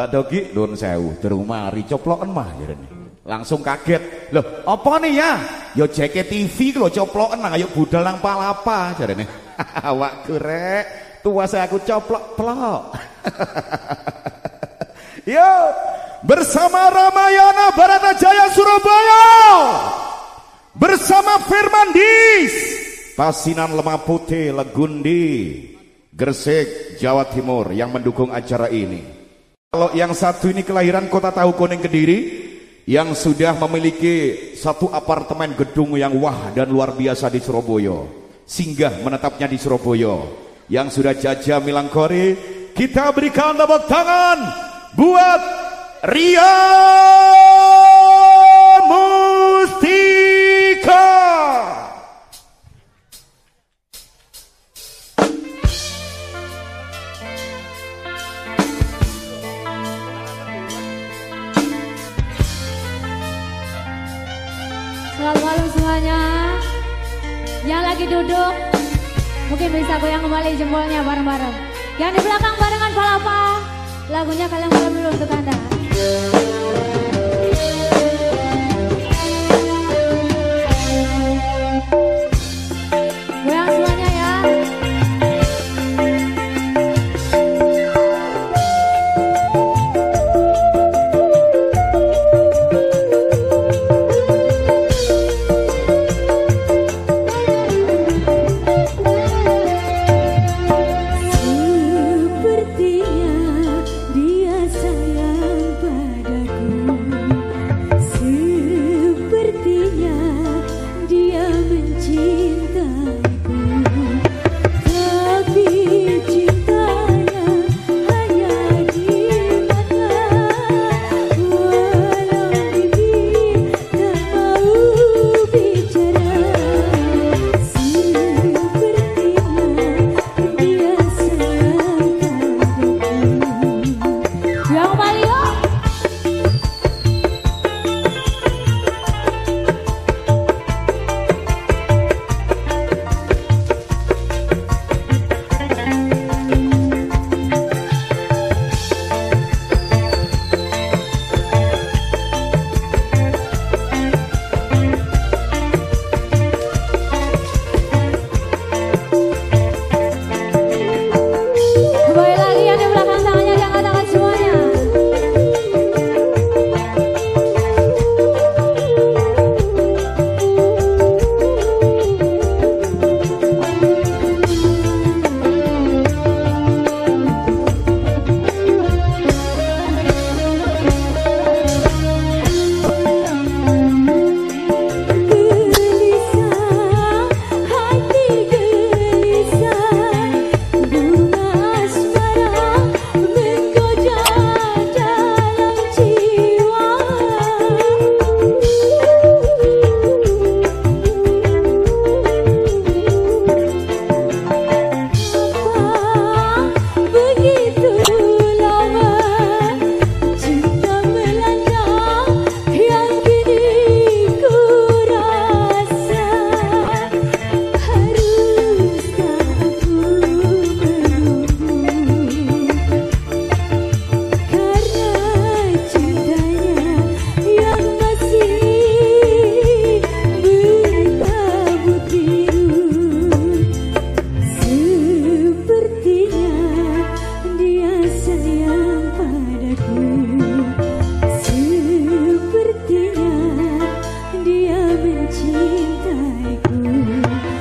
Mbak Dogi nun sewu durung mari coploken mah jarene. Langsung kaget. Loh, apa nih ya? Yo JKTV lho coploken nang ayo budal nang palapa jarene. Awakku rek, tua saya aku coplok-plok. Yo, bersama Ramayana Baratajaya Surabaya. Bersama Firman Dis, Pasinan Lemah Putih Legundi, Gresik, Jawa Timur yang mendukung acara ini. Kalau yang satu ini kelahiran kota Tahu Kuning Kediri, yang sudah memiliki satu apartemen gedung yang wah dan luar biasa di Surabaya. Singgah menetapnya di Surabaya. Yang sudah jajah Milangkori, kita berikan tepuk tangan buat Ria semuanya. Yang lagi duduk, mungkin bisa goyang kembali jempolnya bareng-bareng. Yang di belakang barengan palapa, lagunya kalian malam dulu untuk anda. 情在乎。